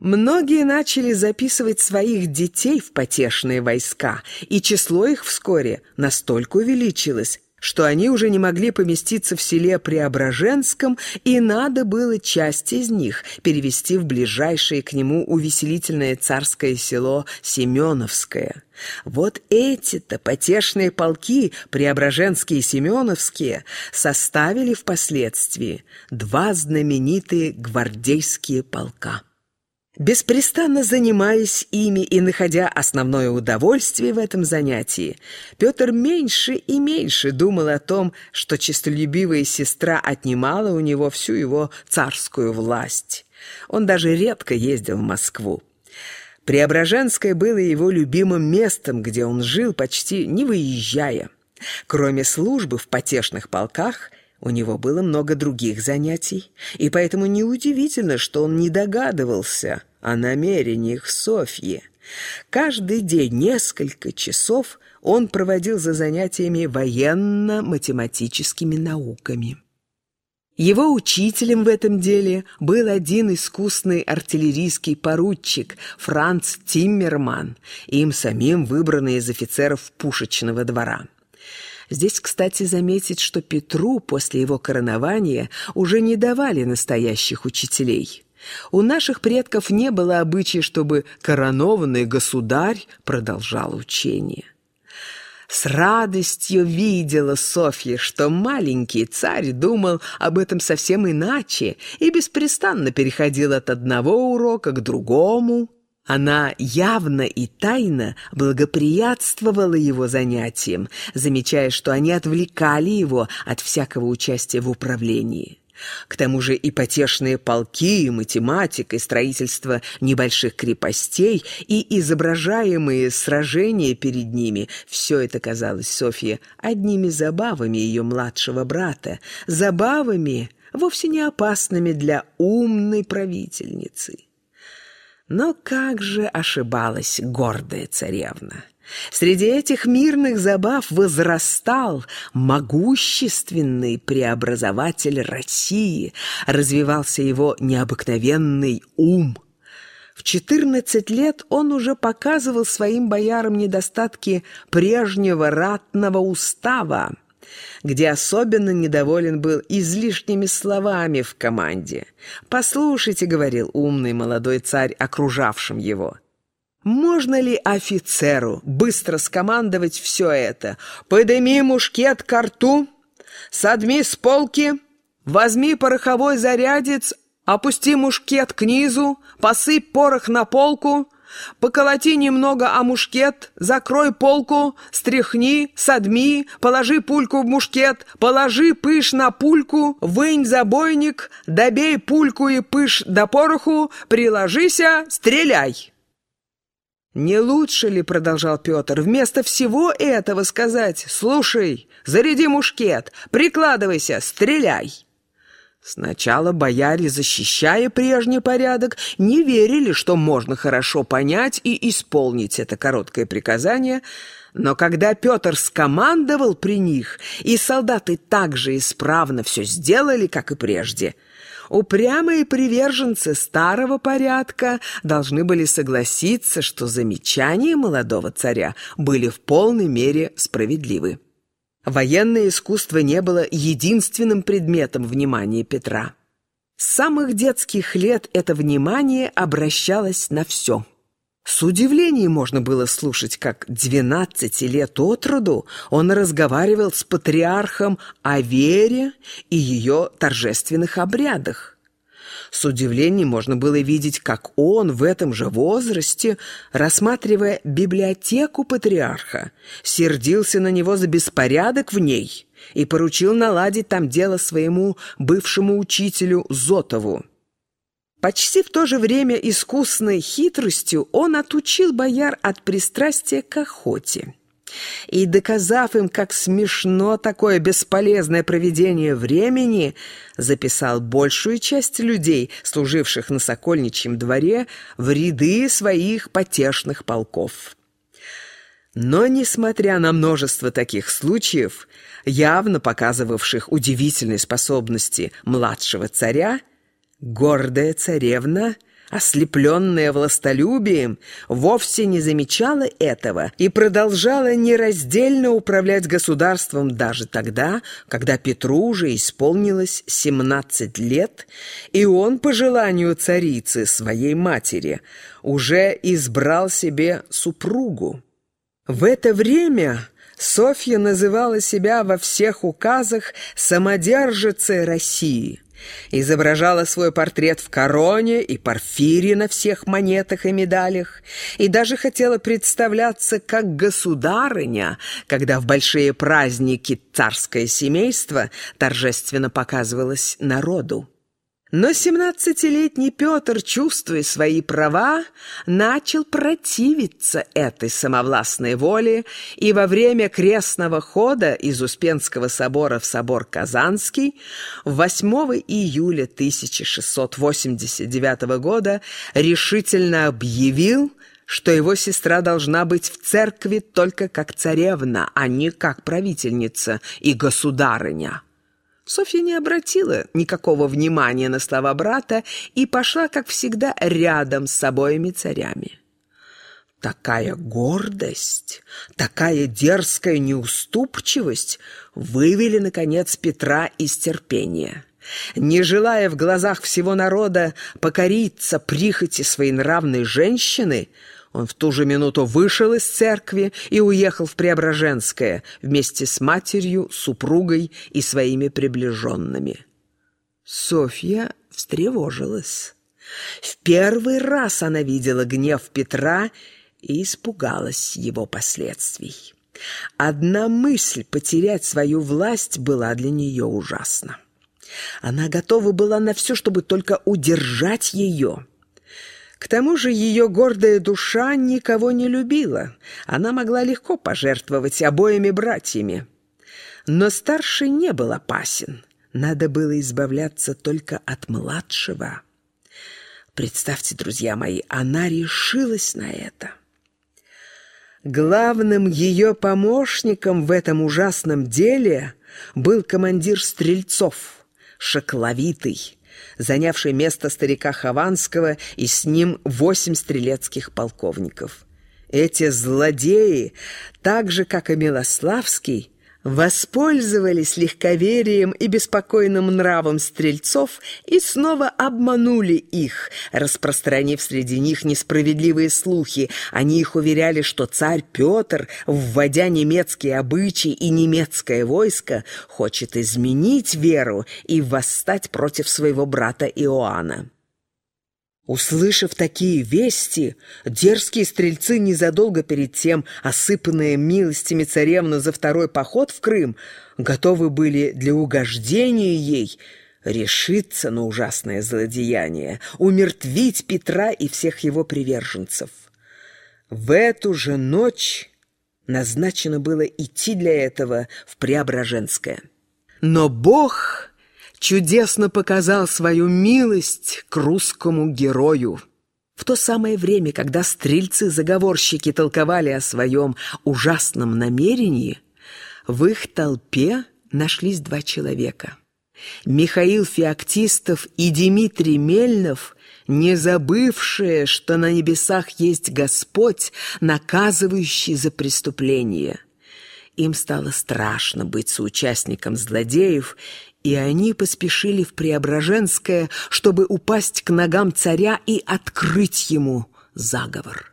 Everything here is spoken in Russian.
Многие начали записывать своих детей в потешные войска, и число их вскоре настолько увеличилось, что они уже не могли поместиться в селе Преображенском, и надо было часть из них перевести в ближайшее к нему увеселительное царское село Семеновское. Вот эти-то потешные полки, Преображенские и Семеновские, составили впоследствии два знаменитые гвардейские полка. Беспрестанно занимаясь ими и находя основное удовольствие в этом занятии, Петр меньше и меньше думал о том, что честолюбивая сестра отнимала у него всю его царскую власть. Он даже редко ездил в Москву. Преображенское было его любимым местом, где он жил, почти не выезжая. Кроме службы в потешных полках, у него было много других занятий, и поэтому неудивительно, что он не догадывался о намерениях Софьи. Каждый день несколько часов он проводил за занятиями военно-математическими науками. Его учителем в этом деле был один искусный артиллерийский поручик Франц Тиммерман, им самим выбранный из офицеров пушечного двора. Здесь, кстати, заметить, что Петру после его коронования уже не давали настоящих учителей. У наших предков не было обычая, чтобы коронованный государь продолжал учение. С радостью видела Софья, что маленький царь думал об этом совсем иначе и беспрестанно переходил от одного урока к другому. Она явно и тайно благоприятствовала его занятиям, замечая, что они отвлекали его от всякого участия в управлении. К тому же и потешные полки, и математика, и строительство небольших крепостей, и изображаемые сражения перед ними – все это казалось Софье одними забавами ее младшего брата, забавами, вовсе не опасными для умной правительницы. Но как же ошибалась гордая царевна! Среди этих мирных забав возрастал могущественный преобразователь России, развивался его необыкновенный ум. В 14 лет он уже показывал своим боярам недостатки прежнего ратного устава, где особенно недоволен был излишними словами в команде. «Послушайте», — говорил умный молодой царь окружавшим его, «можно ли офицеру быстро скомандовать все это? Подыми мушкет к рту, садми с полки, возьми пороховой зарядец, опусти мушкет к низу, посыпь порох на полку». Поколоти немного о мушкет, закрой полку, стряхни, садми, положи пульку в мушкет, положи пыш на пульку, вынь забойник, добей пульку и пыш до пороху, приложися, стреляй. «Не лучше ли, — продолжал Петр, — вместо всего этого сказать, слушай, заряди мушкет, прикладывайся, стреляй?» Сначала бояре, защищая прежний порядок, не верили, что можно хорошо понять и исполнить это короткое приказание, но когда Петр скомандовал при них, и солдаты также исправно все сделали, как и прежде, упрямые приверженцы старого порядка должны были согласиться, что замечания молодого царя были в полной мере справедливы. Военное искусство не было единственным предметом внимания Петра. С самых детских лет это внимание обращалось на все. С удивлением можно было слушать, как 12 лет от роду он разговаривал с патриархом о вере и ее торжественных обрядах. С удивлением можно было видеть, как он в этом же возрасте, рассматривая библиотеку патриарха, сердился на него за беспорядок в ней и поручил наладить там дело своему бывшему учителю Зотову. Почти в то же время искусной хитростью он отучил бояр от пристрастия к охоте. И, доказав им, как смешно такое бесполезное проведение времени, записал большую часть людей, служивших на Сокольничьем дворе, в ряды своих потешных полков. Но, несмотря на множество таких случаев, явно показывавших удивительные способности младшего царя, гордая царевна ослепленная властолюбием, вовсе не замечала этого и продолжала нераздельно управлять государством даже тогда, когда Петру уже исполнилось 17 лет, и он, по желанию царицы, своей матери, уже избрал себе супругу. В это время Софья называла себя во всех указах самодержицей России – изображала свой портрет в короне и порфире на всех монетах и медалях, и даже хотела представляться как государыня, когда в большие праздники царское семейство торжественно показывалось народу. Но семнадцатилетний Петр, чувствуя свои права, начал противиться этой самовластной воле и во время крестного хода из Успенского собора в собор Казанский 8 июля 1689 года решительно объявил, что его сестра должна быть в церкви только как царевна, а не как правительница и государыня. Софья не обратила никакого внимания на слова брата и пошла, как всегда, рядом с обоими царями. Такая гордость, такая дерзкая неуступчивость вывели, наконец, Петра из терпения. Не желая в глазах всего народа покориться прихоти своей нравной женщины, он в ту же минуту вышел из церкви и уехал в Преображенское вместе с матерью, супругой и своими приближенными. Софья встревожилась. В первый раз она видела гнев Петра и испугалась его последствий. Одна мысль потерять свою власть была для нее ужасна. Она готова была на все, чтобы только удержать ее – к тому же ее гордая душа никого не любила. Она могла легко пожертвовать обоими братьями. Но старший не был опасен. Надо было избавляться только от младшего. Представьте, друзья мои, она решилась на это. Главным ее помощником в этом ужасном деле был командир стрельцов, шокловитый, занявший место старика Хованского и с ним восемь стрелецких полковников. Эти злодеи, так же, как и Милославский, воспользовались легковерием и беспокойным нравом стрельцов и снова обманули их, распространив среди них несправедливые слухи. Они их уверяли, что царь Петр, вводя немецкие обычаи и немецкое войско, хочет изменить веру и восстать против своего брата Иоанна. Услышав такие вести, дерзкие стрельцы незадолго перед тем, осыпанные милостями царевны за второй поход в Крым, готовы были для угождения ей решиться на ужасное злодеяние, умертвить Петра и всех его приверженцев. В эту же ночь назначено было идти для этого в Преображенское. Но Бог чудесно показал свою милость к русскому герою. В то самое время, когда стрельцы-заговорщики толковали о своем ужасном намерении, в их толпе нашлись два человека. Михаил Феоктистов и Дмитрий Мельнов, не забывшие, что на небесах есть Господь, наказывающий за преступление. Им стало страшно быть соучастником злодеев, и они поспешили в Преображенское, чтобы упасть к ногам царя и открыть ему заговор.